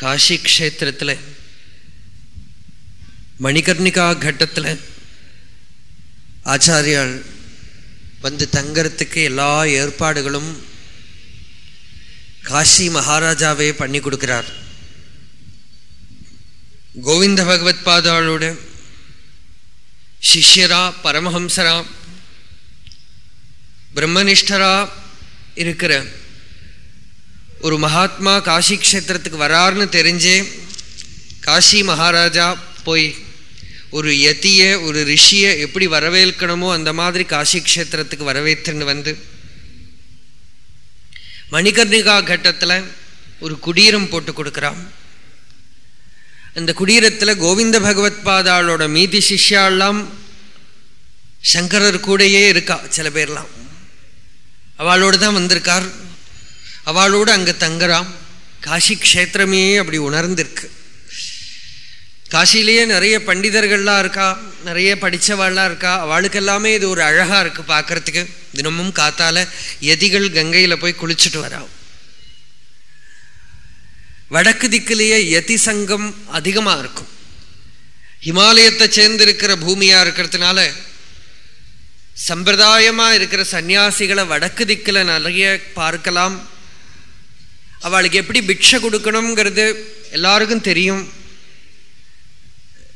Cauchy க்ஷேத்திரத்தில் Manikarnika கட்டத்தில் ஆச்சாரியால் வந்து தங்கறதுக்கு எல்லா ஏற்பாடுகளும் காஷி மகாராஜாவே பண்ணி கொடுக்கிறார். கோவிந்த பகவத் பாதாளோட சிஷ்யரா பரமஹம்சரா பிரம்மனிஷ்டரா இருக்கிற ஒரு மகாத்மா காஷி க்ஷேத்திரத்துக்கு வராருன்னு தெரிஞ்சே காஷி மகாராஜா போய் ஒரு யதிய ஒரு ரிஷியை எப்படி வரவேற்கணுமோ அந்த மாதிரி காஷி க்ஷேத்திரத்துக்கு வரவேற்றுன்னு வந்து மணிகர்ணிகா கட்டத்தில் ஒரு குடீரம் போட்டு கொடுக்குறான் அந்த குடீரத்தில் கோவிந்த பகவத் பாதாளோட மீதி சிஷ்யாலாம் சங்கரர் கூடயே இருக்கா சில பேர்லாம் அவளோடு தான் வந்திருக்கார் அவளோடு அங்கே தங்குறான் காஷி க்ஷேத்திரமே அப்படி உணர்ந்திருக்கு. காசிலேயே நிறைய பண்டிதர்கள்லாம் இருக்கா நிறைய படித்தவாள்லாம் இருக்கா. அவளுக்கு எல்லாமே இது ஒரு அழகாக இருக்குது பார்க்கறதுக்கு தினமும் காத்தால எதிகள் கங்கையில் போய் குளிச்சுட்டு வரா வடக்கு திக்கிலேயே யதி சங்கம் அதிகமாக இருக்கும். ஹிமாலயத்தை சேர்ந்திருக்கிற பூமியாக இருக்கிறதுனால சம்பிரதாயமாக இருக்கிற சன்னியாசிகளை வடக்கு திக்கில் நிறைய பார்க்கலாம். அவளுக்கு எப்படி பிக்ஷை கொடுக்கணுங்கிறது எல்லாருக்கும் தெரியும்.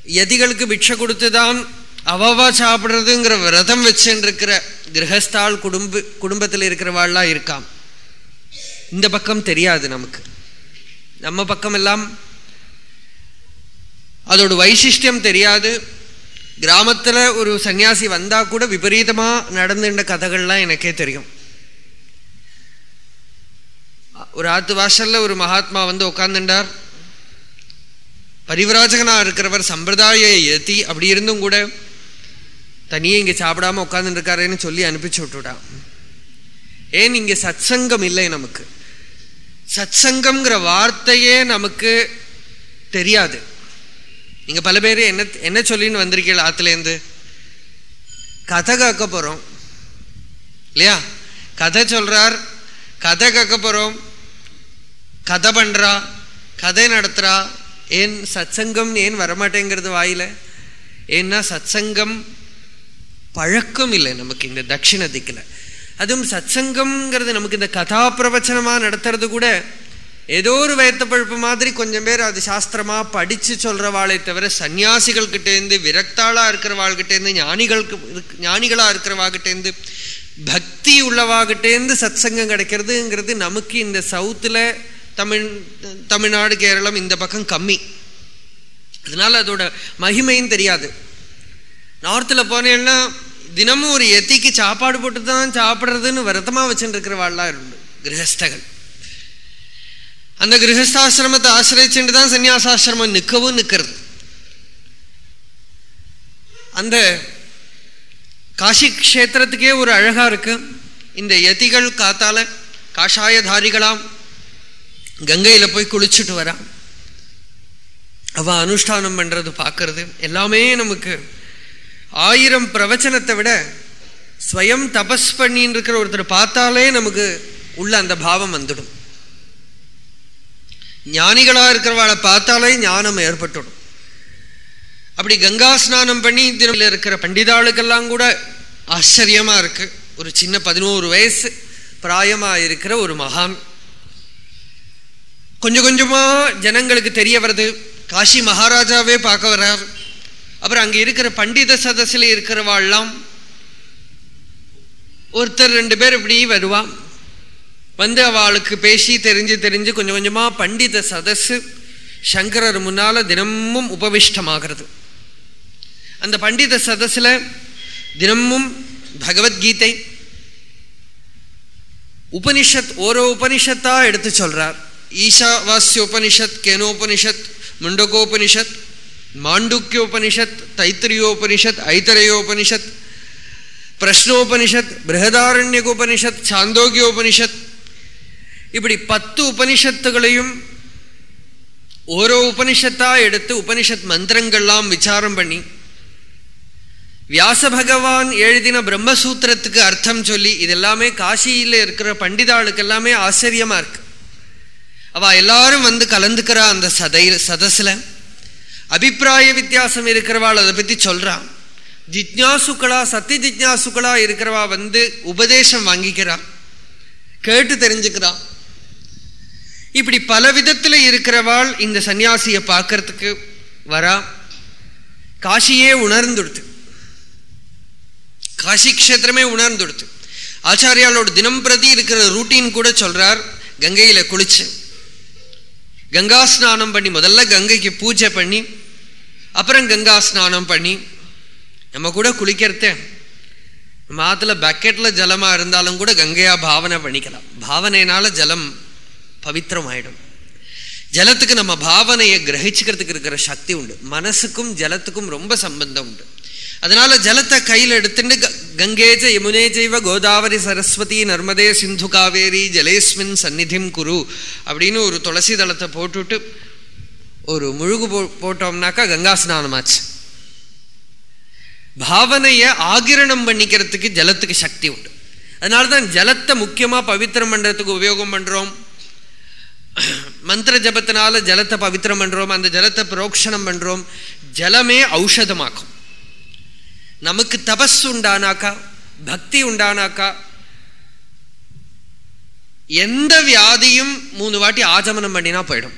எதிகளுக்கு பிக்ஷை கொடுத்து தான் அவவா சாப்பிட்றதுங்கிற விரதம் வச்சுருக்கிற கிரகஸ்தாள் குடும்ப குடும்பத்தில் இருக்கிறவாள்லாம் இருக்காம். இந்த பக்கம் தெரியாது நமக்கு. நம்ம பக்கம் எல்லாம் அதோட வைசிஷ்டியம் தெரியாது. கிராமத்தில் ஒரு சன்னியாசி வந்தால் கூட விபரீதமாக நடந்துட்ட கதைகள்லாம் எனக்கே தெரியும். ஒரு ஆத்து வாசலில் ஒரு மகாத்மா வந்து உட்காந்துட்டார் பரிவராஜகனா இருக்கிறவர் சம்பிரதாய எத்தி அப்படி இருந்தும் கூட தனியே இங்கே சாப்பிடாம உட்காந்துருக்காருன்னு சொல்லி அனுப்பிச்சு விட்டுவிட்டான் ஏன் இங்கே சத்சங்கம் இல்லை நமக்கு? சத்சங்கம்ங்கிற வார்த்தையே நமக்கு தெரியாது. நீங்க பல பேர் என்ன என்ன சொல்லின்னு வந்திருக்கீங்க ஆத்துலேருந்து கதை கேட்க போகிறோம் இல்லையா? கதை சொல்றார் கதை கேட்க போகிறோம் கதை பண்ணுறா கதை நடத்துகிறா ஏன் சத்சங்கம் ஏன் வரமாட்டேங்கிறது வாயில? ஏன்னா சத்சங்கம் பழக்கம் இல்லை நமக்கு இந்த தட்சிண திக்கில் அதுவும் சத்சங்கம்ங்கிறது நமக்கு இந்த கதா பிரவச்சனமாக நடத்துறது கூட ஏதோ ஒரு வயத்த பழுப்பு மாதிரி கொஞ்சம் பேர் அது சாஸ்திரமாக படித்து சொல்கிற சொல்றவாளை தவிர சன்னியாசிகள்கிட்டேருந்து கிட்டேருந்து இருக்கிற இருக்கிறவாள்கிட்டேருந்து ஞானிகளுக்கு ஞானிகளாக இருக்கிறவாகிட்டேருந்து பக்தி உள்ளவாகிட்டேருந்து சத்சங்கம் கிடைக்கிறதுங்கிறது நமக்கு இந்த சவுத்தில் தமிழ் தமிழ்நாடு கேரளம் இந்த பக்கம் கம்மி. அதனால் அதோட மகிமையும் தெரியாது. நார்த்தில் போனேன்னா தினமும் ஒரு எத்திக்கு சாப்பாடு போட்டு தான் சாப்பிட்றதுன்னு விரதமாக வச்சுருக்கிறவாள்லாம் இருக்கிறவாள்லாம் இருந்து கிரகஸ்தகள் அந்த கிரகஸ்தாசிரமத்தை ஆசிரியச்சுட்டு தான் சன்னியாசாசிரமம் நிற்கவும் நிற்கிறது. அந்த காஷி க்ஷேத்திரத்துக்கே ஒரு அழகாக இருக்கு. இந்த யதிகள் காத்தால காஷாயதாரிகளாம் கங்கையில் போய் குளிச்சுட்டு வரான். அவ அனுஷ்டானம் பண்ணுறது பார்க்கறது எல்லாமே நமக்கு ஆயிரம் பிரவச்சனத்தை விட ஸ்வயம் தபஸ் பண்ணின்னு இருக்கிற ஒருத்தர் பார்த்தாலே நமக்கு உள்ள அந்த பாவம் வந்துடும். ஞானிகளாக இருக்கிறவாளை பார்த்தாலே ஞானம் ஏற்பட்டுடும். அப்படி கங்கா ஸ்நானம் பண்ணி தினத்தில் இருக்கிற பண்டிதாளுக்கெல்லாம் கூட ஆச்சரியமாக இருக்கு. ஒரு சின்ன பதினோரு வயசு பிராயமாக இருக்கிற ஒரு மகான். கொஞ்சம் கொஞ்சமா ஜனங்களுக்கு தெரிய வருது. காஷி மகாராஜாவே பார்க்க வர்றார். அப்புறம் அங்க இருக்கிற பண்டித சதஸில் இருக்கிறவாள்லாம் ஒருத்தர் ரெண்டு பேர் இப்படி வருவான் வந்து அவளுக்கு பேசி தெரிஞ்சு தெரிஞ்சு கொஞ்சம் கொஞ்சமா பண்டித சதஸ்ஸு சங்கரர் முன்னால தினமும் உபவிஷ்டமாகிறது. அந்த பண்டித சதஸ்ல தினமும் பகவத்கீதை உபனிஷத் ஓரோ உபனிஷத்தா எடுத்து சொல்றார். ஈஷாவாஸ்யோபனிஷத் கேனோபனிஷத் முண்டகோபனிஷத் மாண்டுக்கியோபனிஷத் தைத்திரியோபனிஷத் ஐத்தரையோபனிஷத் பிரஷ்னோபனிஷத் பிரகதாரண்யகோபனிஷத் சாந்தோக்கியோபனிஷத். இப்படி பத்து உபனிஷத்துகளையும் ஓரோ உபனிஷத்தாக எடுத்து உபனிஷத் மந்திரங்கள்லாம் விசாரம் பண்ணி வியாச பகவான் எழுதின பிரம்மசூத்திரத்துக்கு அர்த்தம் சொல்லி இதெல்லாமே காசியில் இருக்கிற பண்டிதாளுக்கு எல்லாமே ஆச்சரியமாக இருக்கு. அவ எல்லாரும் வந்து கலந்துக்கிறா அந்த சதை சதஸில் அபிப்பிராய வித்தியாசம் இருக்கிறவாள் அதை பற்றி சொல்கிறான் ஜிக்ஞாசுக்களா சத்திய ஜிக்ஞாசுக்களா இருக்கிறவா வந்து உபதேசம் வாங்கிக்கிறா. கேட்டு தெரிஞ்சுக்கிறா. இப்படி பல விதத்தில் இருக்கிறவாள் இந்த சன்னியாசியை பார்க்கறதுக்கு வரா. காசியே உணர்ந்துடுத்து. காசி க்ஷேத்திரமே உணர்ந்துடுத்து. ஆச்சாரியாலோட தினம் பிரதி இருக்கிற ரூட்டீன் கூட சொல்கிறார் கங்கையில் குளிச்சு. கங்கா ஸ்நானம் பண்ணி முதல்ல கங்கைக்கு பூஜை பண்ணி அப்புறம் கங்கா ஸ்நானம் பண்ணி நம்ம கூட குளிக்கிறத. நம்ம ஆற்றுல பக்கெட்டில் ஜலமாக இருந்தாலும் கூட கங்கையாக பாவனை பண்ணிக்கலாம். பாவனைனால ஜலம் பவித்திரம் ஆகிடும் ஜலத்துக்கு நம்ம பாவனையை கிரகிச்சுக்கிறதுக்கு இருக்கிற சக்தி உண்டு. மனசுக்கும் ஜலத்துக்கும் ரொம்ப சம்பந்தம் உண்டு. அதனால ஜலத்தை கையில் எடுத்துட்டு கங்கேஜ யமுனே ஜெய்வ கோதாவரி சரஸ்வதி நர்மதே சிந்து காவேரி ஜலேஸ்மின் சந்நிதிம் குரு அப்படின்னு ஒரு துளசி தளத்தை போட்டுட்டு ஒரு முழுகு போ போட்டோம்னாக்கா கங்கா ஸ்நானமாச்சு. பாவனையை ஆகிரணம் பண்ணிக்கிறதுக்கு ஜலத்துக்கு சக்தி உண்டு. அதனால தான் ஜலத்தை முக்கியமாக பவித்திரம் பண்ணுறதுக்கு உபயோகம் பண்ணுறோம் மந்திர ஜபத்தினால ஜலத்தை பவித்திரம் பண்ணுறோம் அந்த ஜலத்தை புரோக்ஷணம் பண்ணுறோம் ஜலமே ஔஷதமாக்கும். நமக்கு தபஸ் உண்டானாக்கா பக்தி உண்டானாக்கா எந்த வியாதியும் மூணு வாட்டி ஆஜமனம் பண்ணினா போயிடும்.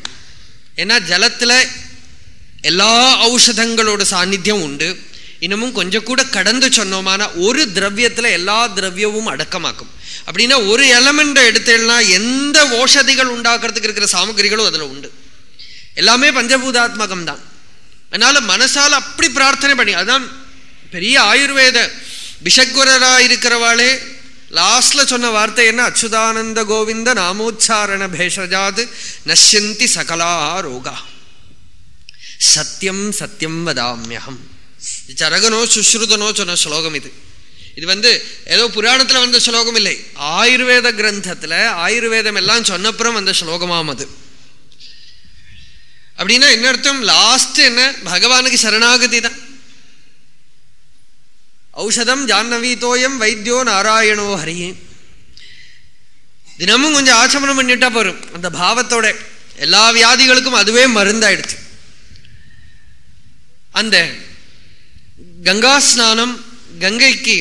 ஏன்னா ஜலத்தில் எல்லா ஔஷதங்களோட சாநித்தியம் உண்டு. இன்னமும் கொஞ்சம் கூட கடந்து சொன்னோமானா ஒரு திரவியத்தில் எல்லா திரவியமும் அடக்கமாக்கும். அப்படின்னா ஒரு எலமெண்ட்டை எடுத்தேன்னா எந்த ஓஷதிகள் உண்டாக்குறதுக்கு இருக்கிற சாமகிரிகளும் அதில் உண்டு. எல்லாமே பஞ்சபூதாத்மகம் தான் அதனால மனசால் அப்படி பிரார்த்தனை பண்ணி அதான் பெரிய ஆயுர்வேத விஷக்குரராக இருக்கிறவாளே லாஸ்ட்ல சொன்ன வார்த்தை என்ன? அச்சுதானந்த கோவிந்த நாமோச்சாரண பேஷஜாது நஷ்யந்தி சகலா ரோகா. சத்தியம் சத்தியம் வதாமியகம் சரகனோ சுஸ்ருதனோ சொன்ன ஸ்லோகம் இது. இது வந்து ஏதோ புராணத்துல வந்த ஸ்லோகம் இல்லை. ஆயுர்வேத கிரந்தத்துல ஆயுர்வேதம் எல்லாம் சொன்னப்புறம் வந்த ஸ்லோகமாம் அது. அப்படின்னா என்ன அர்த்தம்? லாஸ்ட் என்ன? பகவானுக்கு சரணாகதி தான். ஔஷதம் ஜான்னவீத்தோயம் வைத்தியோ நாராயணோ ஹரியே தினமும் கொஞ்சம் ஆச்சமனம் பண்ணிட்டா போறோம் அந்த பாவத்தோட எல்லா வியாதிகளுக்கும் அதுவே மருந்தாயிடுச்சு அந்த கங்கா ஸ்நானம் கங்கைக்கு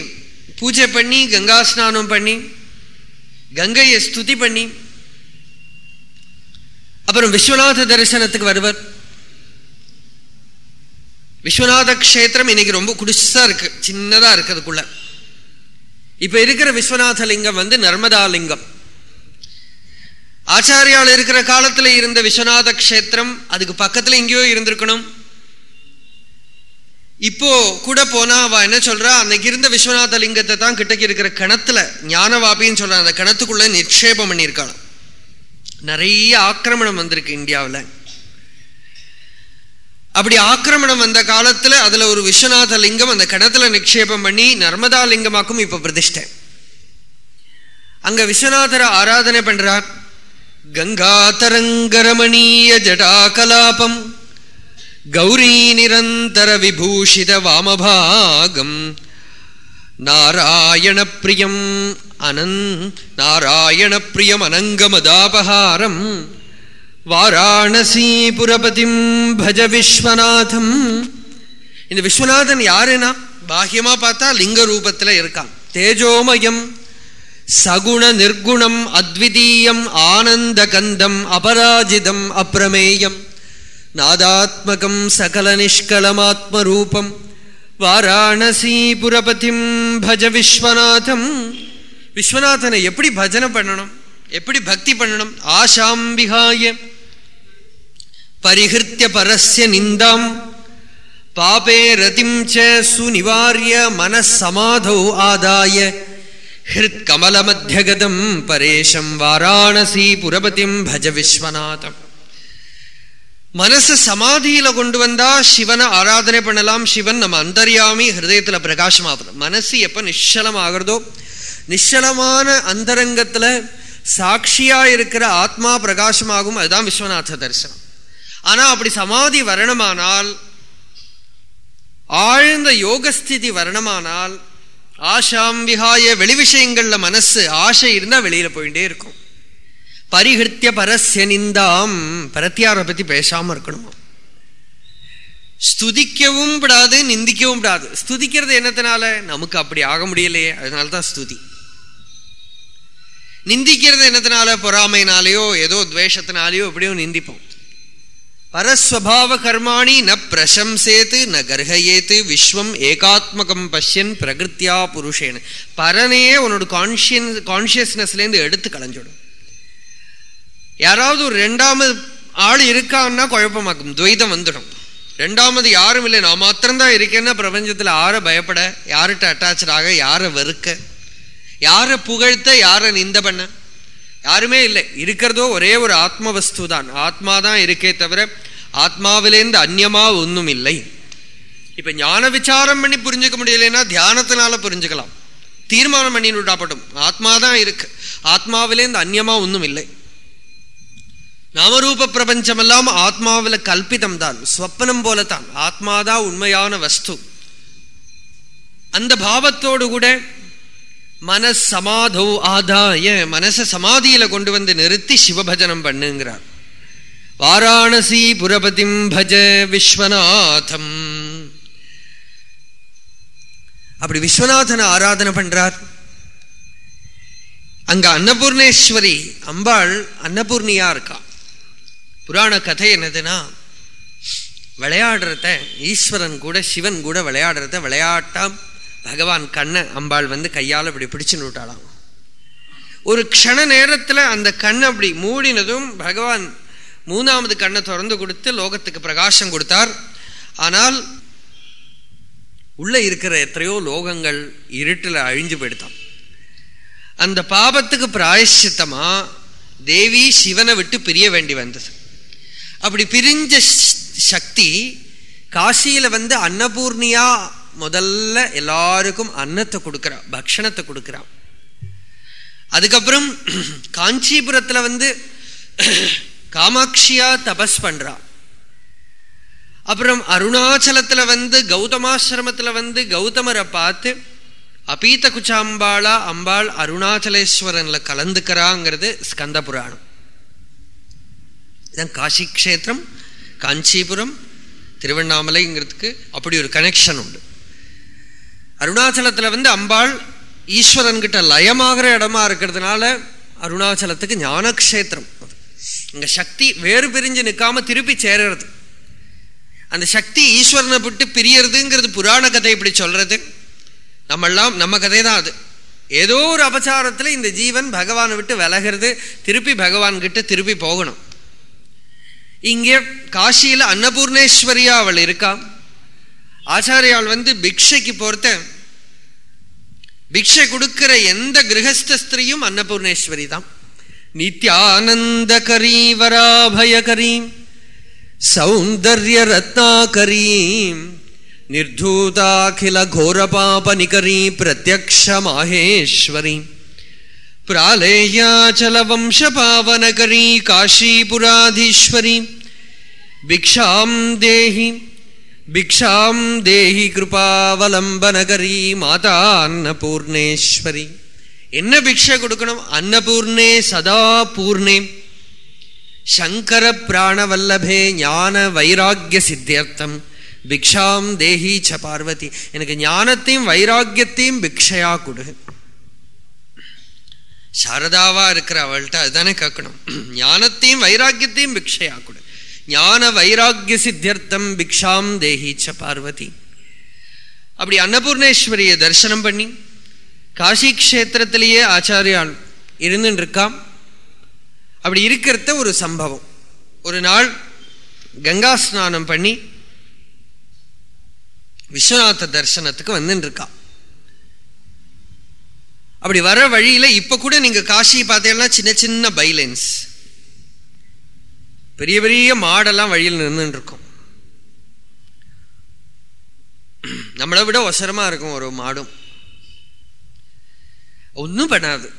பூஜை பண்ணி கங்கா ஸ்நானம் பண்ணி கங்கையை ஸ்துதி பண்ணி அப்புறம் விஸ்வநாத தரிசனத்துக்கு வருவர் விஸ்வநாத கஷேத்திரம் இன்னைக்கு ரொம்ப குடிசா இருக்கு. சின்னதா இருக்கிறதுக்குள்ள இப்ப இருக்கிற விஸ்வநாத லிங்கம் வந்து நர்மதா லிங்கம் ஆச்சாரியால் இருக்கிற காலத்துல இருந்த விஸ்வநாத கஷேத்திரம் அதுக்கு பக்கத்துல எங்கேயோ இருந்திருக்கணும். இப்போ கூட போனா அவ என்ன சொல்றா? அன்னைக்கு இருந்த விஸ்வநாத லிங்கத்தை தான் கிட்டக்கு இருக்கிற கிணத்துல ஞானவாபின்னு சொல்றான். அந்த கிணத்துக்குள்ள நிக்ஷேபம் பண்ணியிருக்காளாம். நிறைய ஆக்கிரமணம் வந்திருக்கு இந்தியாவில். அப்படி ஆக்கிரமணம் வந்த காலத்துல அதுல ஒரு விஸ்வநாத லிங்கம் அந்த கிணத்துல நிக்ஷேபம் பண்ணி நர்மதா லிங்கமாக்கும் இப்ப பிரதிஷ்டை. அங்க விஸ்வநாதரை ஆராதனை பண்றார். கங்காதரங்கரமணீய ஜடாகலாபம் கௌரி நிரந்தர விபூஷித வாமபாகம் நாராயண பிரியம் அனந் நாராயண பிரியம் அனங்கமதாபகாரம் வாராணசீபுரபதிம் பஜ விஸ்வநாதம். இந்த விஸ்வநாதன் யாருன்னா? பாஹ்யமா பார்த்தா லிங்க ரூபத்தில் இருக்கான். தேஜோமயம் சகுண நிர்குணம் அத்விதீயம் ஆனந்த கந்தம் அபராஜிதம் அப்பிரமேயம் நாதாத்மகம் சகல நிஷ்கலமாத்மரூபம். வாராணசீபுரபதிம் பஜ விஸ்வநாதம். விஸ்வநாதனை எப்படி பஜனை பண்ணணும்? எப்படி பக்தி பண்ணணும்? ஆஷாம் பரிஹிருத்திய பரஸ்ய நிந்தாம். பாபே ரதிம் ச சுநிவாரிய மனசமாதௌ ஆதாய. ஹிருத்கமலமத்தியகதம் பரேஷம் வாராணசி புரபதிம் பஜ விஸ்வநாதம். மனசு சமாதியில கொண்டு வந்தா சிவனை ஆராதனை பண்ணலாம். சிவன் நம்ம அந்தர்யாமி ஹிருதயத்துல பிரகாசமாகலாம் மனசு எப்ப நிச்சலம் ஆகிறதோ நிச்சலமான அந்தரங்கத்துல சாட்சியா இருக்கிற ஆத்மா பிரகாசமாகும். அதுதான் விஸ்வநாத தரிசனம். ஆனா அப்படி சமாதி வரணுமானால் ஆழ்ந்த யோகஸ்திதி வரணுமானால் ஆஷாம் விகாய வெளி விஷயங்கள்ல மனசு ஆசை இருந்தா வெளியில போயிட்டே இருக்கும். பரிகிருத்திய பரஸ்ய நிந்தாம் பரத்தியாரை பத்தி பேசாம இருக்கணுமா? ஸ்துதிக்கவும் விடாது நிந்திக்கவும் விடாது. ஸ்துதிக்கிறது என்னத்தினால? நமக்கு அப்படி ஆக முடியலையே அதனால தான் ஸ்துதி. நிந்திக்கிறது என்னத்தினால? பொறாமைனாலேயோ ஏதோ துவேஷத்தினாலேயோ எப்படியோ நிந்திப்போம். பரஸ்வபாவ கர்மாணி ந பிரசம்சேத்து ந கர்ஹயேத்து விஸ்வம் ஏகாத்மகம் பஷ்யன் பிரகிருத்தியா புருஷேன. பரனையே உன்னோட கான்சியன் கான்சியஸ்னஸ்லேருந்து எடுத்து களைஞ்சிடும் யாராவது ஒரு ரெண்டாவது ஆள் இருக்கான்னா குழப்பமாக்கும் துவைதம் வந்துடும். ரெண்டாமது யாரும் இல்லை நான் மாத்திரம்தான் இருக்கேன்னா பிரபஞ்சத்தில் யாரை பயப்பட யார்கிட்ட அட்டாச்சாக ஆக யாரை வெறுக்க யாரை புகழ்த்த யாரை நிந்த பண்ண யாருமே இல்லை. இருக்கிறதோ ஒரே ஒரு ஆத்ம வஸ்து தான் ஆத்மா தான் இருக்கே தவிர ஆத்மாவிலேருந்து அந்நியமா ஒன்றும் இல்லை. இப்ப ஞான விசாரம் பண்ணி புரிஞ்சுக்க முடியலைன்னா தியானத்தினால புரிஞ்சுக்கலாம். தீர்மானம் பண்ணி விடாப்படும் ஆத்மா தான் இருக்கு. ஆத்மாவிலேருந்து அந்நியமா ஒன்றும் இல்லை. நாமரூப பிரபஞ்சம் எல்லாம் ஆத்மாவில் கல்பிதம் தான் ஸ்வப்னம் போலத்தான். ஆத்மாதான் உண்மையான வஸ்து. அந்த பாவத்தோடு கூட மனசமாதோ சமாதோ ஆதாய மனச சமாதியில கொண்டு வந்து நிறுத்தி சிவபஜனம் பண்ணுங்கிறார். வாராணசி புரபதிம் பஜ விஸ்வநாதம். அப்படி விஸ்வநாதனை ஆராதனை பண்றார். அங்க அன்னபூர்ணேஸ்வரி அம்பாள் அன்னபூர்ணியா இருக்கா? புராண கதை என்னதுன்னா விளையாடுறத ஈஸ்வரன் கூட சிவன் கூட விளையாடுறத விளையாட்டாம் பகவான் கண்ணை அம்பாள் வந்து கையால் இப்படி பிடிச்சு நூட்டாளாம் ஒரு க்ஷண நேரத்தில் அந்த கண்ணை அப்படி மூடினதும் பகவான் மூணாவது கண்ணை திறந்து கொடுத்து லோகத்துக்கு பிரகாசம் கொடுத்தார். ஆனால் உள்ளே இருக்கிற எத்தனையோ லோகங்கள் இருட்டில் அழிஞ்சு போயிடுத்தான் அந்த பாபத்துக்கு பிராயசித்தமா தேவி சிவனை விட்டு பிரிய வேண்டி வந்தது. அப்படி பிரிஞ்ச சக்தி காசியில் வந்து அன்னபூர்ணியா முதல்ல எல்லாருக்கும் அன்னத்தை கொடுக்குறா பக்ஷணத்தை கொடுக்குறா. அதுக்கப்புறம் காஞ்சிபுரத்தில் வந்து காமாட்சியா தபஸ் பண்றா. அப்புறம் அருணாச்சலத்தில் வந்து கௌதமாசிரமத்தில் வந்து கௌதமரை பார்த்து அபீத குச்சாம்பாளா அம்பாள் அருணாச்சலேஸ்வரன்ல கலந்துக்கிறாங்கிறது ஸ்கந்த புராணம். இதான் காசி க்ஷேத்திரம் காஞ்சிபுரம் திருவண்ணாமலைங்கிறதுக்கு அப்படி ஒரு கனெக்ஷன் உண்டு. அருணாச்சலத்தில் வந்து அம்பாள் ஈஸ்வரன்கிட்ட லயமாகிற இடமா இருக்கிறதுனால அருணாச்சலத்துக்கு ஞானக்ஷேத்திரம் இங்கே சக்தி வேறு பிரிஞ்சு நிற்காம திருப்பி சேருறது. அந்த சக்தி ஈஸ்வரனை விட்டு பிரியறதுங்கிறது புராண கதை இப்படி சொல்றது. நம்மெல்லாம் நம்ம கதை தான் அது. ஏதோ ஒரு அபச்சாரத்தில் இந்த ஜீவன் பகவானை விட்டு விலகிறது திருப்பி பகவான்கிட்ட திருப்பி போகணும். இங்கே காசியில் அன்னபூர்ணேஸ்வரியா அவள் இருக்கா? ஆச்சாரியால் வந்து பிக்ஷைக்கு பொறுத்த பிக்ஷை கொடுக்கிற எந்த கிரகஸ்திரியும் அன்னபூர்ணேஸ்வரி தான் நித்யானந்தகரி வராபயகரீம் சௌந்தர்ய ரத்னாகரீம் निर्धूताखिल घोरपापनिकरी प्रत्यक्ष माहेश्वरी प्रालेयाचलवंशपावनकरी काशीपुराधीश्वरी भिक्षां देहि ഭിക്ഷാം ദേഹി കൃപാവലംബനകരീ മാതാ അന്നപൂർണേശ്വരി என்ன பிக்ஷை கொடுக்கணும் அன்னபூர்ணே சதா பூர்ணே சங்கர பிராணவல்லபே ஞான வைராக்கிய சித்தியர்த்தம் பிக்ஷாம் தேஹி ச பார்வதி எனக்கு ஞானத்தையும் வைராக்கியத்தையும் பிக்ஷையா கொடு சாரதாவா இருக்கிற அவள்கிட்ட அதுதானே கேட்கணும் ஞானத்தையும் வைராக்கியத்தையும் பிக்ஷையா கொடு ஞான வைராக்கிய சித்தியர்த்தம் பிக்ஷாம் தேகிச்ச பார்வதி. அப்படி அன்னபூர்ணேஸ்வரியை தரிசனம் பண்ணி காசி கஷேத்திரத்திலேயே ஆச்சாரியால் இருந்துன்னு இருக்கான் அப்படி இருக்கிறத ஒரு சம்பவம். ஒரு நாள் கங்கா ஸ்நானம் பண்ணி விஸ்வநாத தரிசனத்துக்கு வந்துன்னு இருக்கா அப்படி வர வழியில் இப்போ கூட நீங்கள் காசி பார்த்தீங்கன்னா சின்ன சின்ன பைலைன்ஸ் பெரிய பெரிய மாடெல்லாம் வழியில் நின்றுட்டு இருக்கும் நம்மளை விட ஒசரமா இருக்கும் ஒரு மாடும். ஒன்றும் பண்ணாது.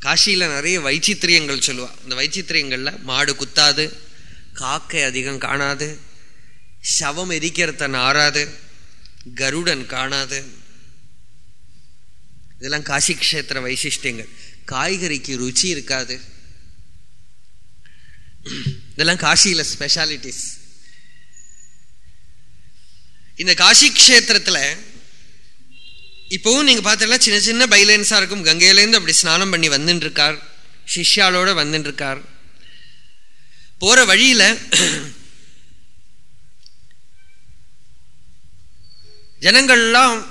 காசியில நிறைய வைச்சித்திரியங்கள் சொல்லுவா. அந்த வைச்சித்திரியங்கள்ல மாடு குத்தாது காக்கை அதிகம் காணாது சவம் எரிக்கிறத நாராது கருடன் காணாது. இதெல்லாம் காசி கஷேத்திர வைசிஷ்டியங்கள். காய்கறிக்கு ருச்சி இருக்காது. இதெல்லாம் காசியில ஸ்பெஷாலிட்டிஸ் இந்த காசி கஷேத்திரத்துல இப்பவும் நீங்க பார்த்தீங்கன்னா சின்ன சின்ன பைலைன்ஸா இருக்கும். கங்கையிலேருந்து அப்படி ஸ்நானம் பண்ணி வந்துட்டு இருக்கார் சிஷ்யாலோட வந்துட்டு இருக்கார் போற வழியில ஜனங்கள்லாம்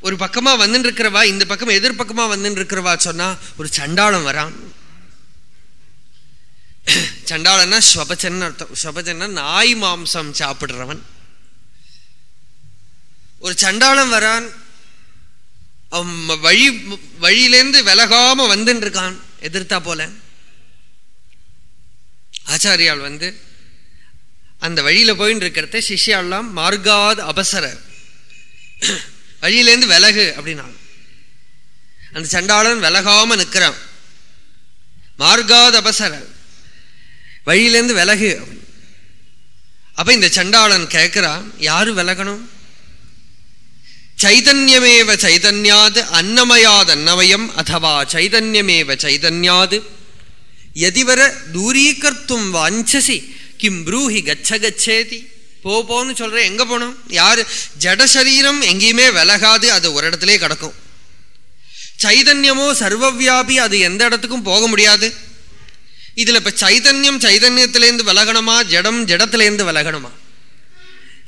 ஒரு பக்கமா வந்துட்டு இருக்கிறவா இந்த பக்கம் எதிர்பக்கமா வந்துட்டு இருக்கிறவா சொன்னா ஒரு சண்டாளம் வரான். சண்டாளன்னா ஸ்வபச்சன் அர்த்தம். ஸ்வபச்சன்னா நாய் மாம்சம் சாப்பிடுறவன். ஒரு சண்டாளம் வரான் அவன் வழி வழியிலேருந்து விலகாம வந்துட்டு இருக்கான் எதிர்த்தா போல. ஆச்சாரியால் வந்து அந்த வழியில போயின்னு இருக்கிறத சிஷ்யாலாம் மார்காத் அபசர. வழியிலேருந்து விலகு அப்படின்னா அந்த சண்டாளன் விலகாம நிற்கிறான் மார்காத் அபசர வழியிலேருந்து விலகு. அப்ப இந்த சண்டாளன் கேட்கிறான் யாரு விலகணும்? சைதன்யமேவ சைதன்யாது அன்னமயாது அன்னமயம் அதுவா சைதன்யமேவ சைதன்யாது எதிவர தூரீகர்த்தும் வாஞ்சசி கிம் ப்ரூஹி கச்ச கச்சேதி. போ போன்னு சொல்ற எங்க போனோம் யாரு ஜட சரீரம் எங்கேயுமே விலகாது அது ஒரு இடத்துலயே கிடக்கும். சைதன்யமோ சர்வவியாபி அது எந்த இடத்துக்கும் போக முடியாது. இதுல இப்ப சைதன்யம் சைதன்யத்திலேருந்து விலகணுமா? ஜடம் ஜடத்திலேருந்து விலகணுமா?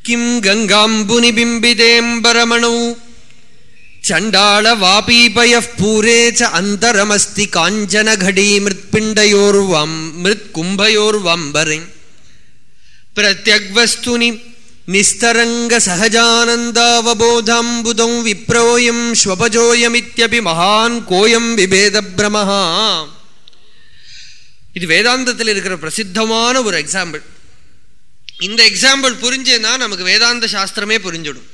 கிம் கங்காம்புனி பிம்பிதேம்பரமணு சண்டாள வாபீபய பூரே ச அந்தரமஸ்தி காஞ்சன கடி மிருத்பிண்டயோர்வம் மிருத் கும்பயோர்வம்பரை பிரத்யக்வஸ்துனி நிஸ்தரங்க சகஜானந்தாவபோதாம்புதம் விப்ரோயம் ஸ்வபஜோயமித்யபி மகான் கோயம் விபேத பிரமஹா இது வேதாந்தத்தில் இருக்கிற பிரசித்தமான ஒரு எக்ஸாம்பிள் இந்த எக்ஸாம்பிள் புரிஞ்சேன்னா நமக்கு வேதாந்த சாஸ்திரமே புரிஞ்சிடும்.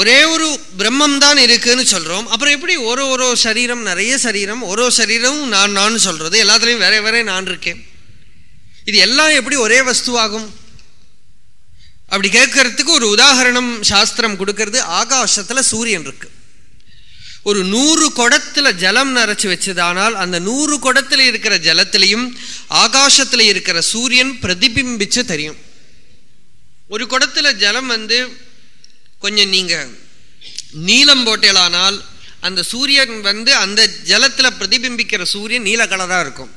ஒரே ஒரு பிரம்மம் தான் இருக்குன்னு சொல்கிறோம் அப்புறம் எப்படி ஒரு ஒரு சரீரம் நிறைய சரீரம் ஒரு சரீரம் நான் நான் சொல்கிறது எல்லாத்துலேயும் வேற வேற நான் இருக்கேன். இது எல்லாம் எப்படி ஒரே வஸ்துவாகும்? அப்படி கேட்கறதுக்கு ஒரு உதாகரணம் சாஸ்திரம் கொடுக்கறது. ஆகாசத்தில் சூரியன் இருக்குது ஒரு நூறு குடத்துல ஜலம் நிறச்சி வச்சதானால் அந்த நூறு குடத்துல இருக்கிற ஜலத்திலையும் ஆகாசத்துல இருக்கிற சூரியன் பிரதிபிம்பிச்சு தெரியும். ஒரு குடத்துல ஜலம் வந்து கொஞ்சம் நீங்க நீலம் போட்டேலானால் அந்த சூரியன் வந்து அந்த ஜலத்தில் பிரதிபிம்பிக்கிற சூரியன் நீல கலராக இருக்கும்.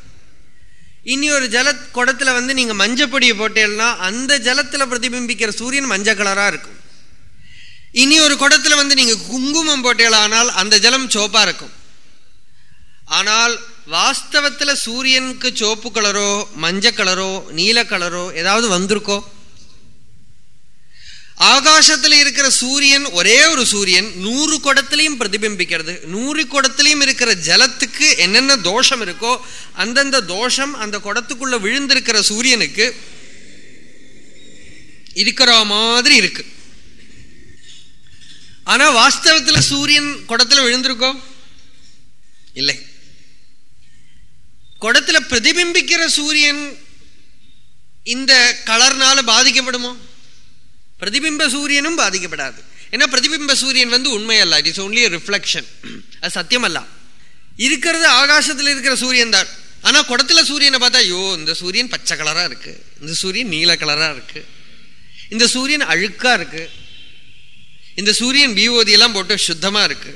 இனி ஒரு ஜல குடத்தில் வந்து நீங்கள் மஞ்சப்பொடியை போட்டேன்னா அந்த ஜலத்தில் பிரதிபிம்பிக்கிற சூரியன் மஞ்சள் கலராக இருக்கும். இனி ஒரு குடத்தில் வந்து நீங்கள் குங்குமம் போட்டீங்களானால் அந்த ஜலம் சோப்பாக இருக்கும். ஆனால் வாஸ்தவத்தில் சூரியனுக்கு சோப்பு கலரோ மஞ்சள் கலரோ நீல கலரோ ஏதாவது வந்திருக்கோ? ஆகாசத்தில் இருக்கிற சூரியன் ஒரே ஒரு சூரியன் நூறு குடத்திலையும் பிரதிபிம்பிக்கிறது. நூறு குடத்திலையும் இருக்கிற ஜலத்துக்கு என்னென்ன தோஷம் இருக்கோ அந்தந்த தோஷம் அந்த குடத்துக்குள்ள விழுந்திருக்கிற சூரியனுக்கு இருக்கிற மாதிரி இருக்குது ஆனா வாஸ்தவத்துல சூரியன் குடத்துல விழுந்திருக்கோ? இல்லை. குடத்துல பிரதிபிம்பிக்கிற சூரியன் இந்த கலர்னால பாதிக்கப்படுமோ? பிரதிபிம்ப சூரியனும் பாதிக்கப்படாது. ஏன்னா பிரதிபிம்ப சூரியன் வந்து உண்மை அல்ல இட் இஸ் ஓன்லி ரிஃப்ளெக்ஷன் அது சத்தியம் அல்ல இருக்கிறது ஆகாசத்தில் இருக்கிற சூரியன் தான். ஆனால் குடத்துல சூரியனை பார்த்தா ஐயோ இந்த சூரியன் பச்சை கலராக இருக்கு. இந்த சூரியன் நீல கலராக இருக்கு. இந்த சூரியன் அழுக்காக இருக்குது இந்த சூரியன் விஓதி எல்லாம் போட்டு சுத்தமா இருக்கு.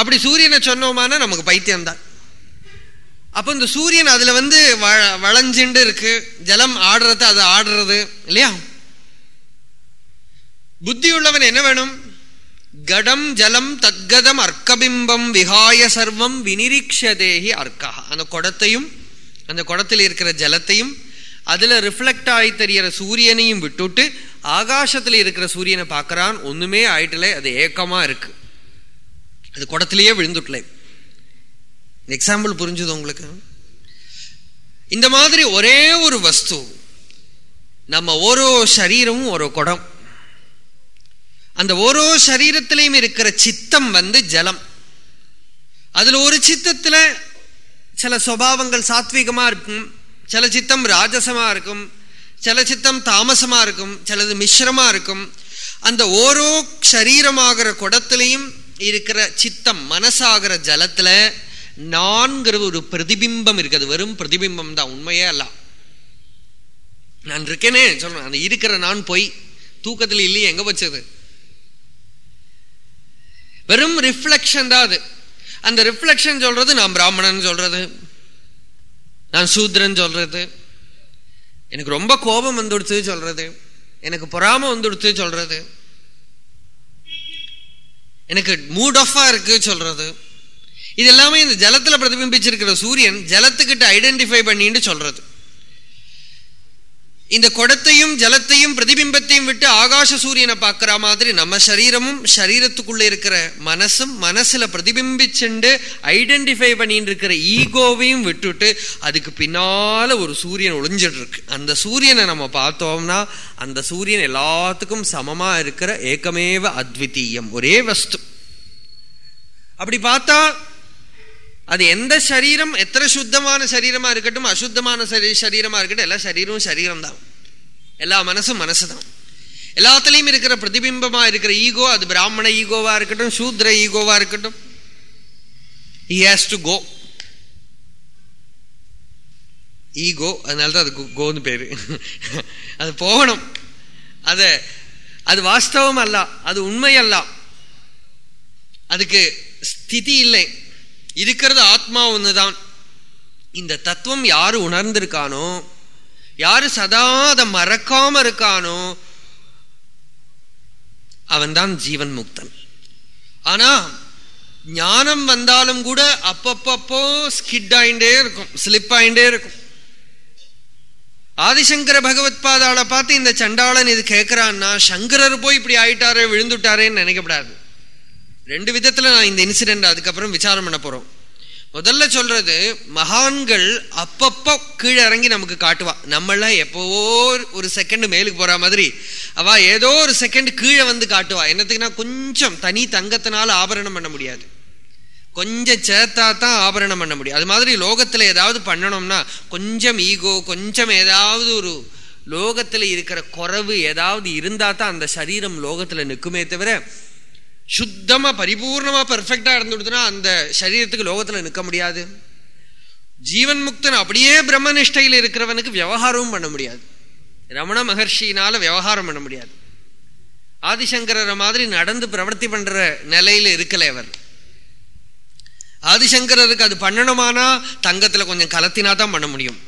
அப்படி சூரியனை சொன்னோமானா நமக்கு பைத்தியம் தான். அப்போ இந்த சூரியன் அதுல வந்து வளைஞ்சுண்டு இருக்கு. ஜலம் ஆடுறது அது ஆடுறது இல்லையா? புத்தி உள்ளவன் என்ன வேணும்? கடம் ஜலம் தத்கதம் அர்க்கபிம்பம் விகாய சர்வம் வினிரீக்ஷதேகி அர்க்கா அந்த குடத்தையும் அந்த குடத்தில் இருக்கிற ஜலத்தையும் அதுல ரிஃப்ளெக்ட் ஆகி தெரியற சூரியனையும் விட்டுட்டு ஆகாசத்தில் இருக்கிற சூரியனை பார்க்கறான் ஒன்றுமே ஆயிட்டல அது ஏக்கமாக இருக்கு. அது குடத்திலேயே விழுந்துட்டல. எக்ஸாம்பிள் புரிஞ்சுது உங்களுக்கு? இந்த மாதிரி ஒரே ஒரு வஸ்து நம்ம ஓரோ சரீரமும் ஒரு குடம். அந்த ஓரோ சரீரத்திலையும் இருக்கிற சித்தம் வந்து ஜலம். அதில் ஒரு சித்தத்தில் சில சுவாவங்கள் சாத்விகமாக இருக்கும் சில சித்தம் ராஜசமாக இருக்கும் சில சித்தம் தாமசமாக இருக்கும் சிலது மிஸ்ரமாக இருக்கும் அந்த ஓரோ சரீரமாகிற குடத்துலையும் இருக்கிற சித்தம் மனசாகிற ஜலத்தில் நான்கிறது ஒரு பிரதிபிம்பம் இருக்குது. வெறும் பிரதிபிம்பம் தான் உண்மையே அல்ல. நான் இருக்கேனே சொல்றேன் அந்த இருக்கிற நான் போய் தூக்கத்தில் இல்லையே எங்க வச்சது வெறும் ரிஃப்ளெக்ஷன் தான் அது. அந்த ரிஃப்ளெக்ஷன் சொல்றது நான் பிராமணன் சொல்றது நான் சூத்ரன் சொல்றது எனக்கு ரொம்ப கோபம் வந்துடுச்சு சொல்றது. எனக்கு பொறாம வந்துடுச்சு சொல்றது. எனக்கு மூட் ஆஃபா இருக்கு சொல்றது. இது எல்லாமே இந்த ஜலத்துல பிரதிபிம்பிச்சிருக்கிற சூரியன் ஜலத்துக்கிட்ட ஐடென்டிஃபை பண்ணிட்டு சொல்றது. இந்த குடத்தையும் ஜலத்தையும் பிரதிபிம்பத்தையும் விட்டு ஆகாச சூரியனை பார்க்குற மாதிரி நம்ம சரீரமும் சரீரத்துக்குள்ள இருக்கிற மனசும் மனசுல பிரதிபிம்பிச்சுண்டு ஐடென்டிஃபை பண்ணிட்டு இருக்கிற ஈகோவையும் விட்டுட்டு அதுக்கு பின்னால ஒரு சூரியன் ஒளிஞ்சிட்டு இருக்கு அந்த சூரியனை நம்ம பார்த்தோம்னா அந்த சூரியன் எல்லாத்துக்கும் சமமா இருக்கிற ஏக்கமேவ அத்விதீயம். ஒரே வஸ்து. அப்படி பார்த்தா அது எந்த சரீரம் எத்தனை சுத்தமான சரீரமாக இருக்கட்டும் அசுத்தமான சரீரமாக இருக்கட்டும் எல்லா சரீரமும் சரீரம் தான் எல்லா மனசும் மனசு தான் எல்லாத்துலேயும் இருக்கிற பிரதிபிம்பமாக இருக்கிற ஈகோ அது பிராமண ஈகோவாக இருக்கட்டும் சூத்ர ஈகோவாக இருக்கட்டும். He has to go ego அதனாலதான் அது கோன்னு பேர். அது போகணும். அது அது வாஸ்தவம் அல்ல அது உண்மை அல்ல. அதுக்கு ஸ்திதி இல்லை. இருக்கிறது ஆத்மா ஒண்ணுதான். இந்த தத்துவம் யாரு உணர்ந்திருக்கானோ யாரு சதா அதை மறக்காம இருக்கானோ அவன்தான் ஜீவன் முக்தன். ஆனா ஞானம் வந்தாலும் கூட அப்பப்பப்போ ஸ்கிட் ஆயிண்டே இருக்கும் ஸ்லிப் ஆயிண்டே இருக்கும். ஆதிசங்கர பகவத் பாதாளை பார்த்து இந்த சண்டாளன் இது கேட்கிறான்னா சங்கரர் போய் இப்படி ஆயிட்டாரே விழுந்துட்டாரேன்னு நினைக்கப்படாது. ரெண்டு விதத்துல நான் இந்த இன்சிடென்ட் அதுக்கப்புறம் விசாரம் பண்ண போறோம். முதல்ல சொல்றது மகான்கள் அப்பப்போ கீழே இறங்கி நமக்கு காட்டுவா. நம்மள எப்போவோ ஒரு செகண்ட் மேலுக்கு போற மாதிரி அவ ஏதோ ஒரு செகண்ட் கீழே வந்து காட்டுவா. என்னத்துக்குன்னா கொஞ்சம் தனி தங்கத்தினால ஆபரணம் பண்ண முடியாது. கொஞ்சம் சேர்த்தா தான் ஆபரணம் பண்ண முடியும். அது மாதிரி லோகத்துல ஏதாவது பண்ணணும்னா கொஞ்சம் ஈகோ கொஞ்சம் ஏதாவது ஒரு லோகத்துல இருக்கிற குறவு ஏதாவது இருந்தா தான் அந்த சரீரம் லோகத்துல நிற்குமே தவிர சுத்தமா பரிபூர்ணமா பெர்ஃபெக்டா இருந்துடுதுன்னா அந்த சரீரத்துக்கு லோகத்துல நிற்க முடியாது. ஜீவன் முக்தன் அப்படியே பிரம்மனிஷ்டையில் இருக்கிறவனுக்கு விவகாரமும் பண்ண முடியாது. ரமண மகர்ஷினால விவகாரம் பண்ண முடியாது. ஆதிசங்கரரை மாதிரி நடந்து பிரவர்த்தி பண்ற நிலையில இருக்கலை அவர். ஆதிசங்கரருக்கு அது பண்ணணுமானா தங்கத்துல கொஞ்சம் கலத்தினா தான் பண்ண முடியும்.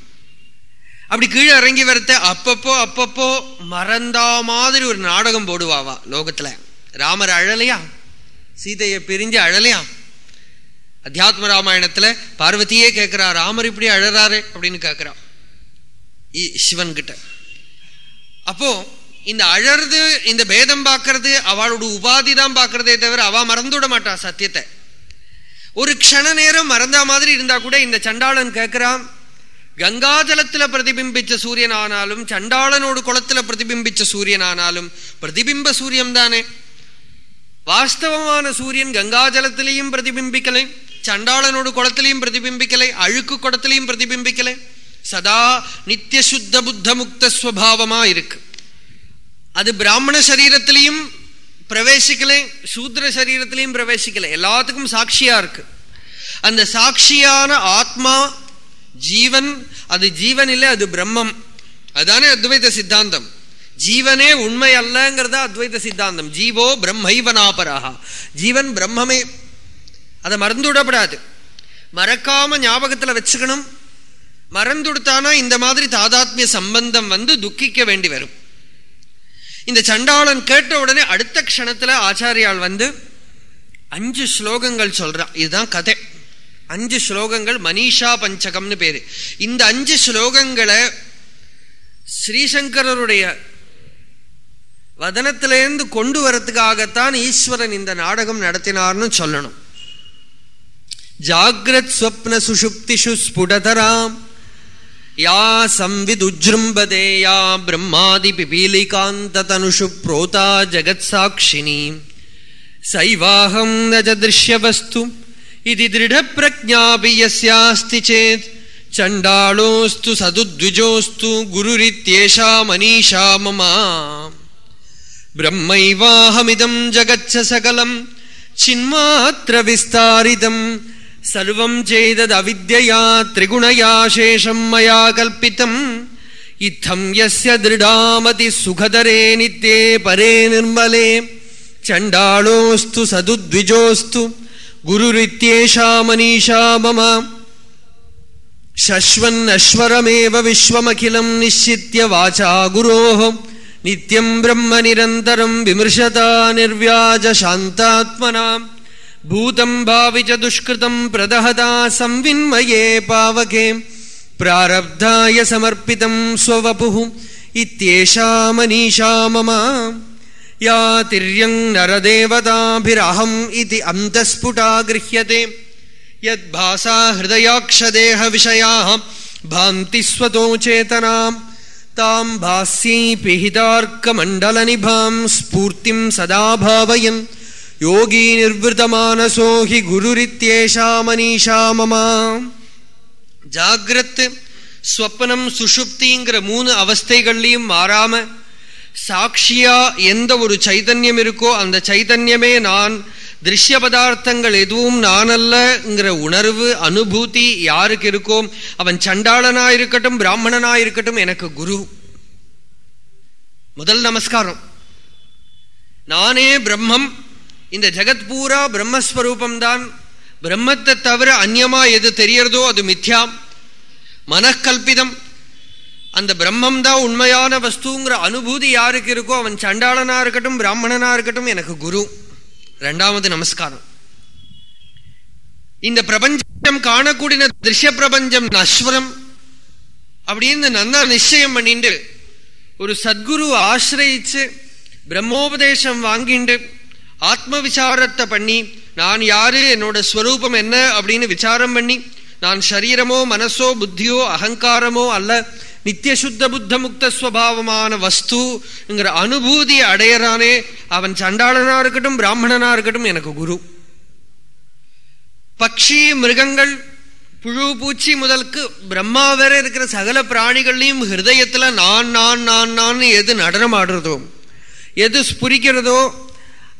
அப்படி கீழே இறங்கி வரத்த அப்பப்போ அப்பப்போ மறந்தா மாதிரி ஒரு நாடகம் போடுவாவா லோகத்துல. ராமர் அழலையா சீதையை பிரிஞ்சு அழலையா அத்தியாத்ம ராமாயணத்துல பார்வதியே கேட்கிறா ராமர் இப்படி அழறாரு அப்படின்னு கேட்கிறா சிவன் கிட்ட அப்போ இந்த அழறது இந்த பேதம் பார்க்கறது அவளோட உபாதி தான் பார்க்கறதே தவிர அவ மறந்துவிட மாட்டா சத்தியத்தை. ஒரு க்ஷண நேரம் மறந்தா மாதிரி இருந்தா கூட இந்த சண்டாளன் கேட்கிறான் கங்காஜலத்துல பிரதிபிம்பிச்ச சூரியன் ஆனாலும் சண்டாளனோடு குளத்துல பிரதிபிம்பிச்ச சூரியன் ஆனாலும் பிரதிபிம்ப சூரியன் தானே? வாஸ்தவமான சூரியன் கங்காஜலத்திலையும் பிரதிபிம்பிக்கலை. சண்டாளனோடு குளத்திலையும் பிரதிபிம்பிக்கலை. அழுக்கு குடத்திலையும் பிரதிபிம்பிக்கலை. சதா நித்திய சுத்த புத்த முக்த ஸ்வபாவமா இருக்கு. அது பிராமண சரீரத்திலையும் பிரவேசிக்கலை. சூத்ர சரீரத்திலையும் பிரவேசிக்கலை. எல்லாத்துக்கும் சாட்சியா இருக்கு. அந்த சாட்சியான ஆத்மா ஜீவன் அது ஜீவன் இல்லை அது பிரம்மம். அதுதானே அத்வைத சித்தாந்தம். ஜீவனே உண்மை அல்லங்கிறது அத்வைத சித்தாந்தம். ஜீவோ பிரம்மைவனாபராக ஜீவன் பிரம்மமே. அதை மறந்துவிடப்படாது மறக்காம ஞாபகத்தில் வச்சுக்கணும். மறந்துடுத்தானா இந்த மாதிரி தாதாத்மிய சம்பந்தம் வந்து துக்கிக்க வேண்டி வரும். இந்த சண்டாளன் கேட்ட உடனே அடுத்த க்ஷணத்தில் ஆச்சாரியால் வந்து அஞ்சு ஸ்லோகங்கள் சொல்றான். இதுதான் கதை. அஞ்சு ஸ்லோகங்கள் மனிஷா பஞ்சகம்னு பேரு. இந்த அஞ்சு ஸ்லோகங்களை ஸ்ரீசங்கரருடைய வதனத்திலேருந்து கொண்டு வரத்துக்காகத்தான் ஈஸ்வரன் இந்த நாடகம் நடத்தினார்னு சொல்லணும் ஜாகிரத் ஸ்வப்ன சுஷுப்திஷு ஸ்புடதராம் யா சம்விதுஜ்ரும்பதே யா பிரம்மாதி பிபீலிகாந்த தனுஷு புரோதா ஜகத் சாட்சினி சைவாஹம் நஜ திருஷ்யவஸ்து இது திருட பிரஜாபி யஸ்யாஸ்தி சேத் சண்டாளோஸ்து சதுத்விஜோஸ்து குருரித்யேஷா மனிஷா மமா ब्रह्मैवाहमिदम् जगच्छ सकलम् चिन्मात्र विस्तारितम् सर्वम् चेददविद्यया त्रिगुणया शेषम् मया कल्पितम् इत्थम् यस्य दृढामतिसुखदरे नित्ये परे निर्मले चण्डालोऽस्तु सदुद्विजोऽस्तु गुरुरित्येषा मनीषा मम। शश्वन्नश्वरमेव विश्वमखिलम् निश्चित्य वाचा गुरोः। नित्यम् ब्रह्म निरन्तरम् विमृशता निर्व्याजशान्तात्मना भूतम् भावि च दुष्कृतम् प्रदहता संविन्मये पावके प्रारब्धाय समर्पितम् स्ववपुः इत्येषा मनीषा मम। या तिर्यम् नरदेवताभिरहम् इति अन्तस्फुटा गृह्यते। यद्भासा हृदयाक्षदेहविषयाः भान्ति स्वतो चेतनाम् தாம் பாஸ்யை பிஹிதார்க்கமண்டலநிபாம் ஸ்பூர்த்திம் சதாபாவயன் யோகி நிர்வதமானசோ ஹி குருரித்யேஷா மனிஷா மமா ஜாகிரத் ஸ்வப்னம் சுஷுப்திங்கிற மூணு அவஸ்தைகள்லையும் மாறாம சாட்சியா எந்த ஒரு சைதன்யம் இருக்கோ அந்த சைதன்யமே நான் திருஷ்ய பதார்த்தங்கள் எதுவும் நானல்லங்கிற உணர்வு அனுபூதி யாருக்கு இருக்கோம்? அவன் சண்டாளனா இருக்கட்டும் பிராமணனா இருக்கட்டும் எனக்கு குரு. முதல் நமஸ்காரம். நானே பிரம்மம். இந்த ஜெகத் பூரா பிரம்மஸ்வரூபம் தான் பிரம்மத்தை தவிர அந்நியமா எது தெரியறதோ அது மித்யாம் மனக்கல்பிதம். அந்த பிரம்மம் தான் உண்மையான வஸ்துங்கிற அனுபூதி யாருக்கு இருக்கோ அவன் சண்டாளனா இருக்கட்டும் பிராமணனா இருக்கட்டும் எனக்கு குரு. ரெண்டாவது நமஸ்காரம். இந்த பிரபஞ்சம் காணக்கூடிய திருஷ்ய பிரபஞ்சம் நஸ்வரம். அப்படின்னு நன்னா நிச்சயம் பண்ணிட்டு ஒரு சத்குரு ஆசிரயிச்சு பிரம்மோபதேசம் வாங்கிண்டு ஆத்ம விசாரத்தை பண்ணி நான் யாரு என்னோட ஸ்வரூபம் என்ன அப்படின்னு விசாரம் பண்ணி நான் சரீரமோ மனசோ புத்தியோ அகங்காரமோ அல்ல நித்திய சுத்த புத்த முக்த ஸ்வபாவமான வஸ்துங்கிற அனுபூதி அடையறானே. அவன் சண்டாளனா இருக்கட்டும் பிராமணனா இருக்கட்டும் எனக்கு குரு. பக்ஷி மிருகங்கள் புழு பூச்சி முதலுக்கு பிரம்மா வேற இருக்கிற சகல பிராணிகள்லையும் ஹிருதயத்துல நான் நான் நான் நான் எது நடனம் ஆடுறதோ எது ஸ்புரிக்கிறதோ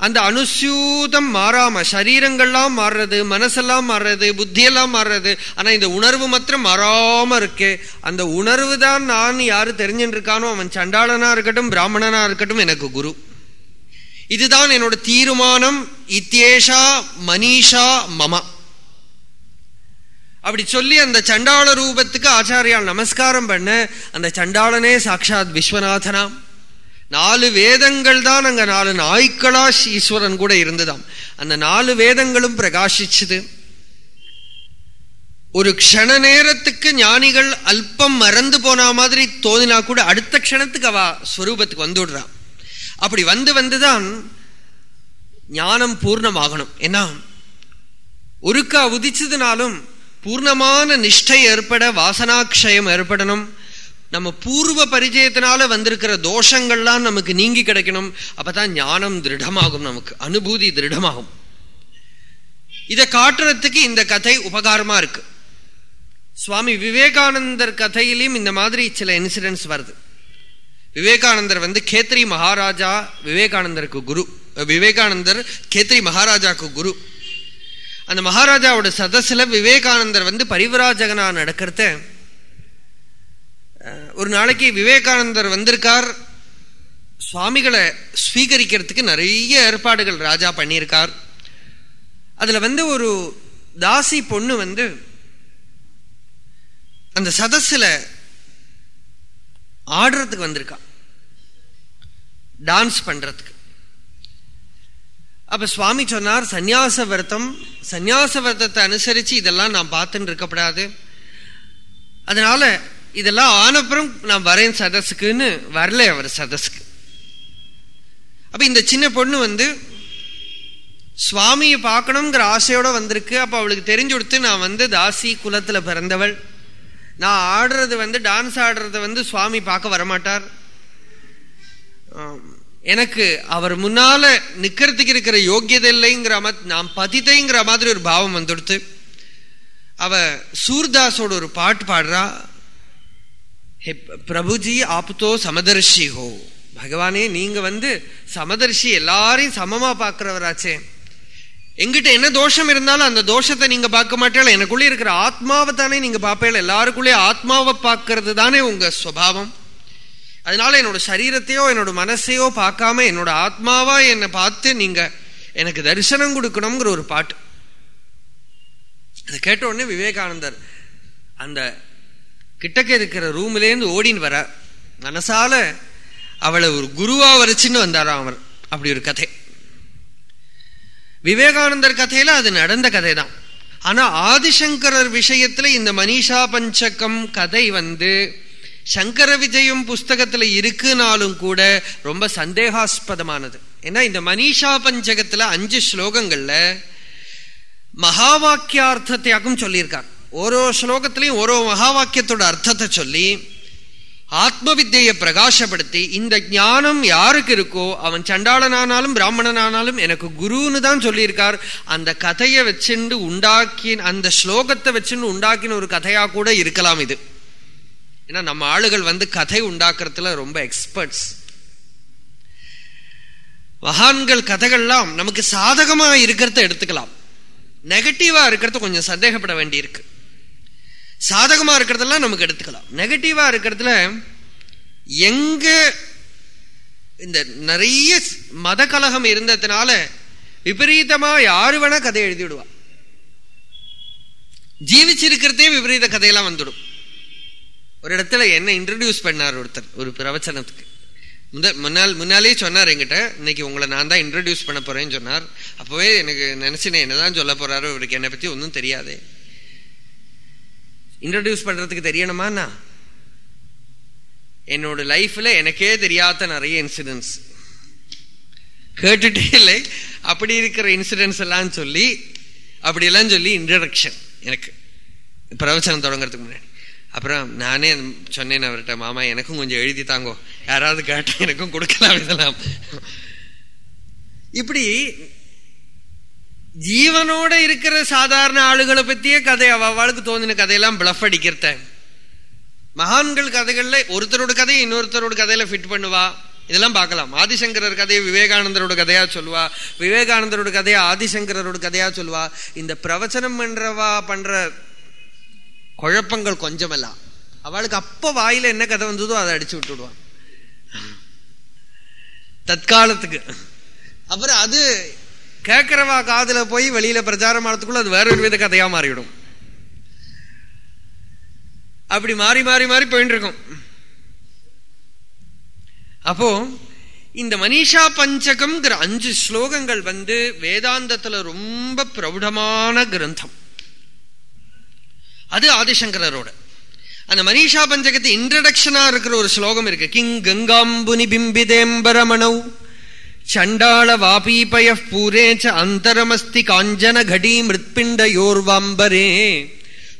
அந்த அனுசூதம் மாறாம சரீரங்கள்லாம் மாறுறது மனசெல்லாம் மாறுறது புத்தியெல்லாம் மாறுறது ஆனா இந்த உணர்வு மாத்திரம் மாறாம இருக்கு. அந்த உணர்வு தான் நான் யாரு தெரிஞ்சுட்டு இருக்கானோ அவன் சண்டாளனா இருக்கட்டும் பிராமணனா இருக்கட்டும் எனக்கு குரு. இதுதான் என்னோட தீர்மானம். இத்தியேஷா மனிஷா மம. அப்படி சொல்லி அந்த சண்டாள ரூபத்துக்கு ஆச்சாரியால் நமஸ்காரம் பண்ண அந்த சண்டாளனே சாட்சாத் விஸ்வநாதனாம். நாலு வேதங்கள் தான் அங்கே நாலு நாய்க்களா ஈஸ்வரன் கூட இருந்ததாம். அந்த நாலு வேதங்களும் பிரகாசிச்சுது. ஒரு க்ஷண நேரத்துக்கு ஞானிகள் அல்பம் மறந்து போன மாதிரி தோணினா கூட அடுத்த க்ஷணத்துக்கு அவ ஸ்வரூபத்துக்கு வந்துடுறான் அப்படி வந்து வந்துதான் ஞானம் பூர்ணமாகணும். ஏன்னா ஒருக்கா உதிச்சதுனாலும் பூர்ணமான நிஷ்டை ஏற்பட வாசனாட்சயம் ஏற்படணும். நம்ம பூர்வ பரிச்சயத்தினால வந்திருக்கிற தோஷங்கள்லாம் நமக்கு நீங்கி கிடைக்கணும். அப்பதான் ஞானம் திருடமாகும் நமக்கு. அனுபூதி திருடமாகும். இதை காட்டுறதுக்கு இந்த கதை உபகாரமா இருக்கு. சுவாமி விவேகானந்தர் கதையிலையும் இந்த மாதிரி சில இன்சிடென்ட்ஸ் வருது. விவேகானந்தர் வந்து கேத்ரி மகாராஜா விவேகானந்தருக்கு குரு. விவேகானந்தர் கேத்ரி மகாராஜாக்கு குரு. அந்த மகாராஜாவோட சதஸ்ல விவேகானந்தர் வந்து பரிவராஜகனா நடக்கிறத ஒரு நாளைக்கு விவேகானந்தர் வந்திருக்கார். சுவாமிகளை ஸ்வீகரிக்கிறதுக்கு நிறைய ஏற்பாடுகள் ராஜா பண்ணியிருக்கார். அதில் வந்து ஒரு தாசி பொண்ணு வந்து அந்த சதஸில் ஆடுறதுக்கு வந்திருக்கா. டான்ஸ் பண்ணுறதுக்கு அப்போ சுவாமி சொன்னார் சந்நியாச விரதம் சந்நியாச விரதத்தை அனுசரித்து இதெல்லாம் நான் பார்த்துன்னு இருக்கப்படாது. அதனால் இதெல்லாம் ஆனப்புறம் நான் வரேன் சதஸுக்குன்னு வரல அவர் சதஸ்க்கு அப்ப இந்த சின்ன பொண்ணு வந்து சுவாமியை பார்க்கணுங்கிற ஆசையோட வந்திருக்கு. அப்ப அவளுக்கு தெரிஞ்சு கொடுத்து நான் வந்து தாசி குலத்துல பிறந்தவள். நான் ஆடுறது வந்து டான்ஸ் ஆடுறத வந்து சுவாமி பார்க்க வரமாட்டார். எனக்கு அவர் முன்னால நிக்கிறதுக்கு இருக்கிற யோக்கியதை இல்லைங்கிற மாதிரி நான் பதித்தைங்கிற மாதிரி ஒரு பாவம் வந்துடுத்து. அவ சூர்தாஸோட ஒரு பாட்டு பாடுறா. பிரபுஜி ஆப்தோ சமதர்ஷி ஹோ பகவானே நீங்க வந்து சமதர்ஷி எல்லாரையும் சமமா பார்க்கிறவராச்சே. எங்கிட்ட என்ன தோஷம் இருந்தாலும் அந்த தோஷத்தை நீங்க பார்க்க மாட்டேல எனக்குள்ளே இருக்கிற ஆத்மாவை தானே நீங்க பார்ப்பேல எல்லாருக்குள்ளே ஆத்மாவை பார்க்கறது தானே உங்க சுவாவம் அதனால என்னோட சரீரத்தையோ என்னோட மனசையோ பார்க்காம என்னோட ஆத்மாவா என்னை பார்த்து நீங்க எனக்கு தரிசனம் கொடுக்கணுங்கிற ஒரு பாட்டு. அதை கேட்ட உடனே விவேகானந்தர் அந்த கிட்டக்க இருக்கிற ரூம்லேருந்து ஓடின்னு வர. மனசால அவளை ஒரு குருவா வரைச்சின்னு வந்தாராம் அவர் அப்படி ஒரு கதை. விவேகானந்தர் கதையில அது நடந்த கதை தான் ஆனா ஆதிசங்கரர் விஷயத்துல இந்த மனிஷா பஞ்சகம் கதை வந்து சங்கர விஜயம் புஸ்தகத்துல இருக்குனாலும் கூட ரொம்ப சந்தேகாஸ்பதமானது. ஏன்னா இந்த மனிஷா பஞ்சகத்துல அஞ்சு ஸ்லோகங்கள்ல மகா வாக்கியார்த்தத்தையாக்கும் சொல்லியிருக்கார். ஓரோ ஸ்லோகத்திலையும் ஓரோ மகா வாக்கியத்தோட அர்த்தத்தை சொல்லி ஆத்ம வித்தையை பிரகாசப்படுத்தி இந்த ஞானம் யாருக்கு இருக்கோ அவன் சண்டாளனானாலும் பிராமணனானாலும் எனக்கு குருன்னு தான் சொல்லியிருக்கார் அந்த கதையை வச்சுண்டு உண்டாக்கின் அந்த ஸ்லோகத்தை வச்சுண்டு உண்டாக்கின ஒரு கதையா கூட இருக்கலாம் இது ஏன்னா நம்ம ஆளுகள் வந்து கதை உண்டாக்குறதுல ரொம்ப எக்ஸ்பர்ட்ஸ் மகான்கள் கதைகள்லாம் நமக்கு சாதகமா இருக்கிறத எடுத்துக்கலாம் நெகட்டிவா இருக்கிறத கொஞ்சம் சந்தேகப்பட வேண்டியிருக்கு சாதகமாக இருக்கிறதெல்லாம் நமக்கு எடுத்துக்கலாம். நெகட்டிவாக இருக்கிறதுல எங்க இந்த நிறைய மத கலகம் இருந்ததுனால விபரீதமாக யாரு வேணா கதை எழுதி விடுவா ஜீவிச்சிருக்கிறதே விபரீத கதையெல்லாம் வந்துடும். ஒரு இடத்துல என்ன இன்ட்ரடியூஸ் பண்ணார் ஒருத்தர் ஒரு பிரவச்சனத்துக்கு. முத முன்னால் முன்னாலே சொன்னார் என்கிட்ட இன்னைக்கு உங்களை நான் தான் இன்ட்ரடியூஸ் பண்ண போறேன்னு சொன்னார். அப்போவே எனக்கு நினைச்சினேன் என்னதான் சொல்ல போறாரு இவருக்கு என்னை பத்தி ஒன்றும் தெரியாதே. இன்ட்ரடியூஸ் பண்றதுக்கு தெரியணுமாண்ணா என்னோட லைஃப்ல எனக்கே தெரியாத நிறைய இன்சிடென்ட்ஸ் கேட்டுட்டே இல்லை. அப்படி இருக்கிற இன்சிடென்ட்ஸ் எல்லாம் சொல்லி அப்படியெல்லாம் சொல்லி இன்ட்ரடக்ஷன் எனக்கு. பிரவச்சனம் தொடங்குறதுக்கு முன்னாடி. அப்புறம் நானே சொன்னேன் அவர்கிட்ட மாமா எனக்கும் கொஞ்சம் எழுதி தாங்கோ. யாராவது கேட்டால் எனக்கும் கொடுக்கலாம் இதெல்லாம். இப்படி ஜீவனோட இருக்கிற சாதாரண ஆளுகளை பத்தியே கதை அவளுக்கு தோணின கதையெல்லாம் பிளஃப் அடிக்கிறத. மகான்கள் கதைகள்ல ஒருத்தரோட கதையை இன்னொருத்தரோட கதையில ஃபிட் பண்ணுவா. இதெல்லாம் பார்க்கலாம். ஆதிசங்கரர் கதையை விவேகானந்தரோட கதையா சொல்லுவா. விவேகானந்தரோட கதையை ஆதிசங்கரோட கதையா சொல்லுவா. இந்த பிரவச்சனம் பண்றவா பண்ற குழப்பங்கள் கொஞ்சமல்ல அவளுக்கு அப்ப வாயில என்ன கதை வந்ததோ அதை அடிச்சு விட்டுடுவான். தற்காலத்துக்கு. அப்புறம் அது கேட்கிறவா காதுல போய் வெளியில பிரச்சாரம் ஆகிறதுக்குள்ள அது வேற ஒரு வித கதையா மாறிவிடும். அப்படி மாறி மாறி மாறி போயிட்டு இருக்கும். அப்போ இந்த மனிஷா பஞ்சகம்ங்கிற அஞ்சு ஸ்லோகங்கள் வந்து வேதாந்தத்துல ரொம்ப பிரௌடமான கிரந்தம். அது ஆதிசங்கரோட அந்த மனிஷா பஞ்சகத்து இன்ட்ரடக்ஷனா இருக்கிற ஒரு ஸ்லோகம் இருக்கு. கிங் கங்காம்புனி பிம்பிதேம்பரமணௌ. சண்டாள வாபீபய பூரே ச அந்தரமஸ்தி காஞ்சன கடி மிருத்பிண்டயோர்வாம்பரே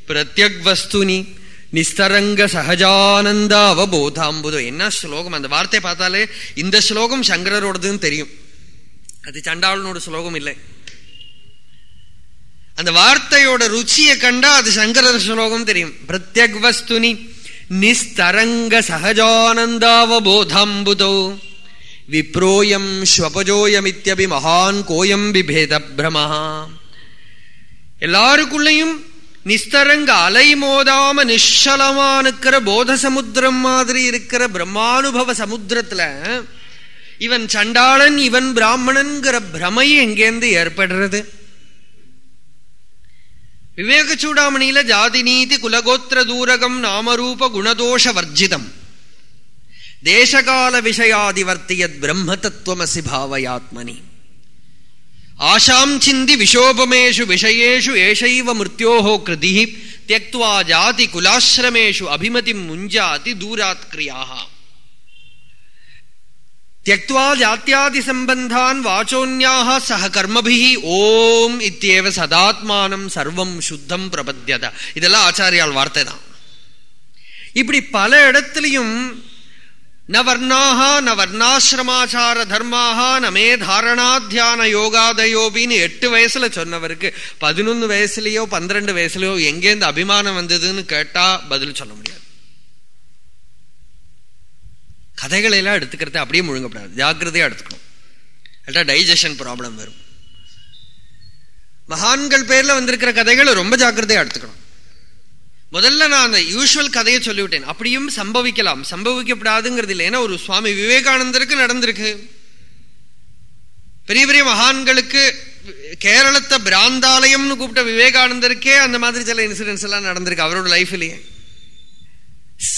பிரத்யக் வஸ்துனி நிஸ்தரங்க சகஜானந்த அவபோதாம்புதோ என்ன ஸ்லோகம்? அந்த வார்த்தை பார்த்தாலே இந்த ஸ்லோகம் சங்கரரோடதுன்னு தெரியும். அது சண்டாளனோட ஸ்லோகம் இல்லை. அந்த வார்த்தையோட ருச்சியை கண்டா அது சங்கரர் ஸ்லோகம் தெரியும். பிரத்யக் வஸ்துனி நிஸ்தரங்க சகஜானந்தாவபோதாம்புதோ. விப்ரோயம் ஸ்வபஜோயமித்யபி மகான் கோயம் விபேத பிரமா. எல்லாருக்குள்ளேயும் நிஸ்தரங்க அலை மோதாம நிஷலமா இருக்கிற போத சமுத்திரம் மாதிரி இருக்கிற பிரம்மானுபவ சமுத்திரத்துல இவன் சண்டாளன் இவன் பிராமணன்கிற பிரமை எங்கேருந்து ஏற்படுறது. விவேக சூடாமணியில ஜாதி நீதி குலகோத்திர தூரகம் நாமரூப குணதோஷ வர்ஜிதம். தேசகால விஷயாதிவர்த்தியத் பிரம்ம தத்துவமசி பாவயாத்மனி. ஆஷாம் சிந்தி விஷோபமேஷு விஷயேஷு ஏஷைவ மிருத்யோஹோ கிருதி தியக்துவா ஜாதி குலாசிரமேஷு அபிமதி முஞ்சாதி தூராத் கிரியாக தியக்துவா ஜாத்தியாதி சம்பந்தான் வாச்சோன்யாக சக கர்மபிஹி ஓம் இத்தியேவ சதாத்மானம் சர்வம் சுத்தம் பிரபத்தியத இதெல்லாம் ஆச்சாரியால் வார்த்தை தான் இப்படி பல இடத்துலையும் ந வர்ணாக ந வர்ணாசிரமாச்சார தர்மாக நமே தாரணாத்தியான யோகாதயோபின்னு எட்டு வயசுல சொன்னவருக்கு பதினொன்னு வயசுலயோ பன்னிரண்டு வயசுலயோ எங்கேருந்து அபிமானம் வந்ததுன்னு கேட்டா பதில் சொல்ல முடியாது. கதைகளை எல்லாம் எடுத்துக்கிறத அப்படியே முழுங்கப்படாது ஜாக்கிரதையா எடுத்துக்கணும். டைஜஷன் ப்ராப்ளம் வரும். மகான்கள் பேர்ல வந்திருக்கிற கதைகளை ரொம்ப ஜாக்கிரதையா எடுத்துக்கணும். முதல்ல நான் அந்த யூஸ்வல் கதையை சொல்லிவிட்டேன். அப்படியும் சம்பவிக்கலாம். சம்பவிக்கப்படாதுங்கிறது இல்லை. ஏன்னா ஒரு சுவாமி விவேகானந்தருக்கு நடந்திருக்கு. பெரிய பெரிய மகான்களுக்கு கேரளத்தை பிராந்தாலயம்னு கூப்பிட்ட விவேகானந்தருக்கே அந்த மாதிரி சில இன்சிடென்ட்ஸ் எல்லாம் நடந்திருக்கு அவரோட லைஃப்லயே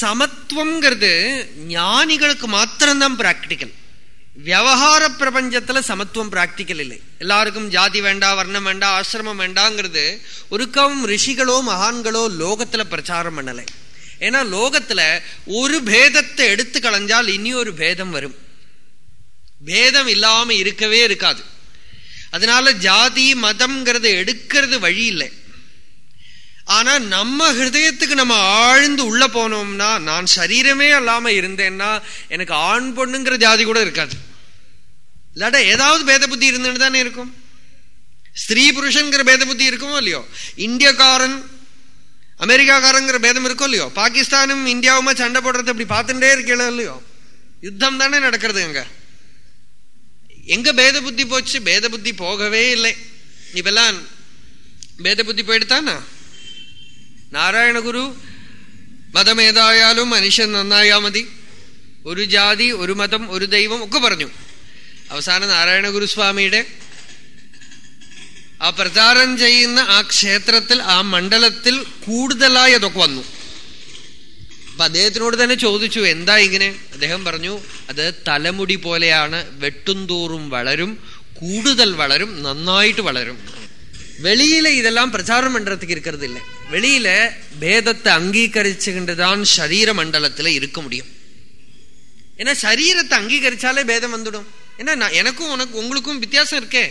சமத்துவம்ங்கிறது ஞானிகளுக்கு மாத்திரம்தான் பிராக்டிக்கல் விவகார பிரபஞ்சத்துல சமத்துவம் பிராக்டிக்கல் இல்லை. எல்லாருக்கும் ஜாதி வேண்டாம் வர்ணம் வேண்டாம் ஆசிரமம் வேண்டாங்கிறது ஒருக்கம் ரிஷிகளோ மகான்களோ லோகத்துல பிரச்சாரம் பண்ணலை. ஏன்னா லோகத்துல ஒரு பேதத்தை எடுத்து களைஞ்சால் இனி ஒரு பேதம் வரும். பேதம் இல்லாம இருக்கவே இருக்காது. அதனால ஜாதி மதம்ங்கிறத எடுக்கிறது வழி இல்லை. ஆனா நம்ம ஹிருதயத்துக்கு நம்ம ஆழ்ந்து உள்ள போனோம்னா நான் சரீரமே இல்லாம இருந்தேன்னா எனக்கு ஆண் பொண்ணுங்கிற ஜாதி கூட இருக்காது. இல்லாட்ட ஏதாவது பேத புத்தி இருந்துன்னு தானே இருக்கும் ஸ்திரீ புருஷன்கிற பேத புத்தி இருக்குமோ இல்லையோ இந்தியக்காரன் அமெரிக்காக்காரங்கிற பேதம் இருக்கோ இல்லையோ பாகிஸ்தானும் இந்தியாவுமா சண்டை போடுறது அப்படி பார்த்துட்டே இருக்கல இல்லையோ யுத்தம் தானே நடக்கிறது அங்க எங்க பேத புத்தி போச்சு பேத புத்தி போகவே இல்லை இப்பெல்லாம் பேத புத்தி പോയിട്ടാണ് നാരായണ ഗുരു മതം ഏതായാലും മനുഷ്യൻ നന്നായാ മതി ഒരു ജാതി ഒരു മതം ഒരു ദൈവം ഒക്കെ പറഞ്ഞു അവസാനം നാരായണ ഗുരുസ്വാമിയുടെ ആ പ്രചാരം ചെയ്യുന്ന ആ ക്ഷേത്രത്തിൽ ആ മണ്ഡലത്തിൽ കൂടുതലായി അതൊക്കെ വന്നു അപ്പൊ അദ്ദേഹത്തിനോട് തന്നെ ചോദിച്ചു എന്താ ഇങ്ങനെ അദ്ദേഹം പറഞ്ഞു അത് തലമുടി പോലെയാണ് വെട്ടുംതോറും വളരും കൂടുതൽ വളരും നന്നായിട്ട് വളരും வெளியில இதெல்லாம் பிரச்சாரம் பண்றதுக்கு இருக்கிறது இல்லை வெளியில பேதத்தை அங்கீகரிச்சுக்கிட்டுதான் சரீர மண்டலத்துல இருக்க முடியும் ஏன்னா சரீரத்தை அங்கீகரிச்சாலே பேதம் வந்துடும் ஏன்னா எனக்கும் உனக்கு உங்களுக்கும் வித்தியாசம் இருக்கே.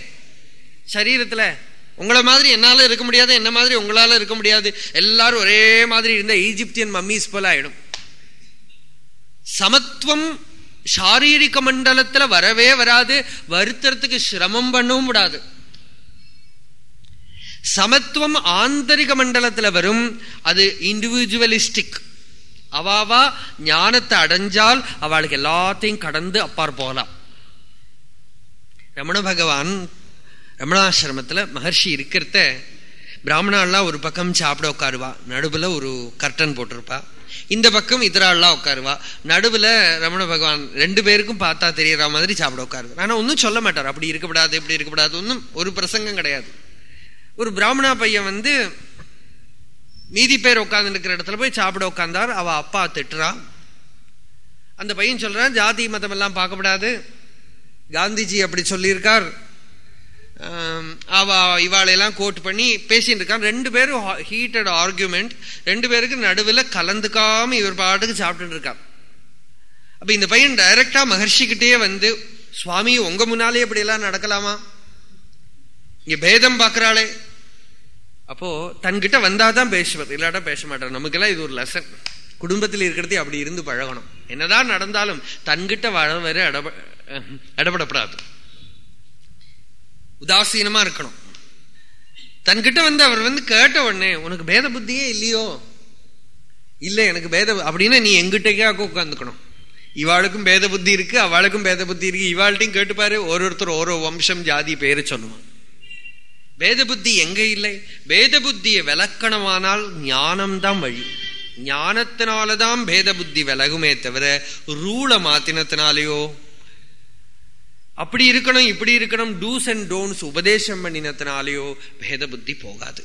சரீரத்தில் உங்களை மாதிரி என்னால் இருக்க முடியாது என்ன மாதிரி உங்களால் இருக்க முடியாது. எல்லாரும் ஒரே மாதிரி இருந்தால் ஈஜிப்தியன் மம்மிஸ் போல ஆயிடும். சமத்துவம் சாரீரிக மண்டலத்தில் வரவே வராது வருத்தறதுக்கு சிரமம் பண்ணவும் விடாது. சமத்துவம் ஆந்தரிக மண்டலத்தில் வரும் அது இண்டிவிஜுவலிஸ்டிக் அவாவா ஞானத்தை அடைஞ்சால் அவளுக்கு எல்லாத்தையும் கடந்து அப்பார் போகலாம் ரமண பகவான் ரமணாசிரமத்தில் மகர்ஷி இருக்கிறத பிராமணாலாம் ஒரு பக்கம் சாப்பிட உட்காருவா. நடுவில் ஒரு கர்டன் போட்டிருப்பா. இந்த பக்கம் இதரால்லாம் உட்காருவா. நடுவில் ரமண பகவான் ரெண்டு பேருக்கும் பார்த்தா தெரியற மாதிரி சாப்பிட உட்காருவார் ஆனால் ஒன்றும் சொல்ல மாட்டார். அப்படி இருக்கக்கூடாது இப்படி இருக்கக்கூடாது ஒன்றும் ஒரு பிரசங்கம் கிடையாது. ஒரு பிராமணா பையன் வந்து மீதி பேர் உட்கார்ந்து இருக்கிற இடத்துல போய் சாப்பிட உட்காந்தார் அவள் அப்பா திட்டுறான் அந்த பையன் சொல்கிறான் ஜாதி மதம் எல்லாம் பார்க்கப்படாது. காந்திஜி அப்படி சொல்லியிருக்கார். அவ இவாளையெல்லாம் கோட் பண்ணி பேசிட்டு இருக்கான் ரெண்டு பேரும் ஹீட்டட் ஆர்கியூமெண்ட் ரெண்டு பேருக்கு நடுவில் கலந்துக்காம இவர் பாட்டுக்கு சாப்பிட்டு இருக்கான் அப்ப இந்த பையன் டைரக்டா மகர்ஷிக்கிட்டே வந்து சுவாமி உங்க முன்னாலே இப்படி எல்லாம் நடக்கலாமா? இங்க பேதம் பாக்குறாளே அப்போ தன்கிட்ட வந்தாதான் பேசுவார். இல்லாட்டா பேச மாட்டார். நமக்கெல்லாம் இது ஒரு லெசன் குடும்பத்தில் இருக்கிறதே அப்படி இருந்து பழகணும். என்னதான் நடந்தாலும் தன்கிட்ட வாழ வர இடப்படப்படாது உதாசீனமா இருக்கணும் தன்கிட்ட வந்து அவர் வந்து கேட்ட உடனே உனக்கு பேத புத்தியே இல்லையோ இல்லை எனக்கு பேத அப்படின்னா நீ எங்கிட்டக்கே உட்காந்துக்கணும் இவாளுக்கும் பேத புத்தி இருக்கு அவளுக்கும் பேத புத்தி இருக்கு இவாள்கிட்டையும் கேட்டுப்பாரு ஒரு ஒருத்தர் ஓரோ வம்சம் ஜாதி பேரு சொல்லுவான் பேத புத்தி எங்க இல்லை வேத புத்தியை விளக்கணமானால் ஞானம்தான் வழி ஞானத்தினாலதான் பேத புத்தி விலகுமே தவிர ரூலை மாத்தினத்தினாலேயோ அப்படி இருக்கணும் இப்படி இருக்கணும் டூஸ் அண்ட் டோன்ஸ் உபதேசம் பண்ணினத்தினாலேயோ பேத புத்தி போகாது.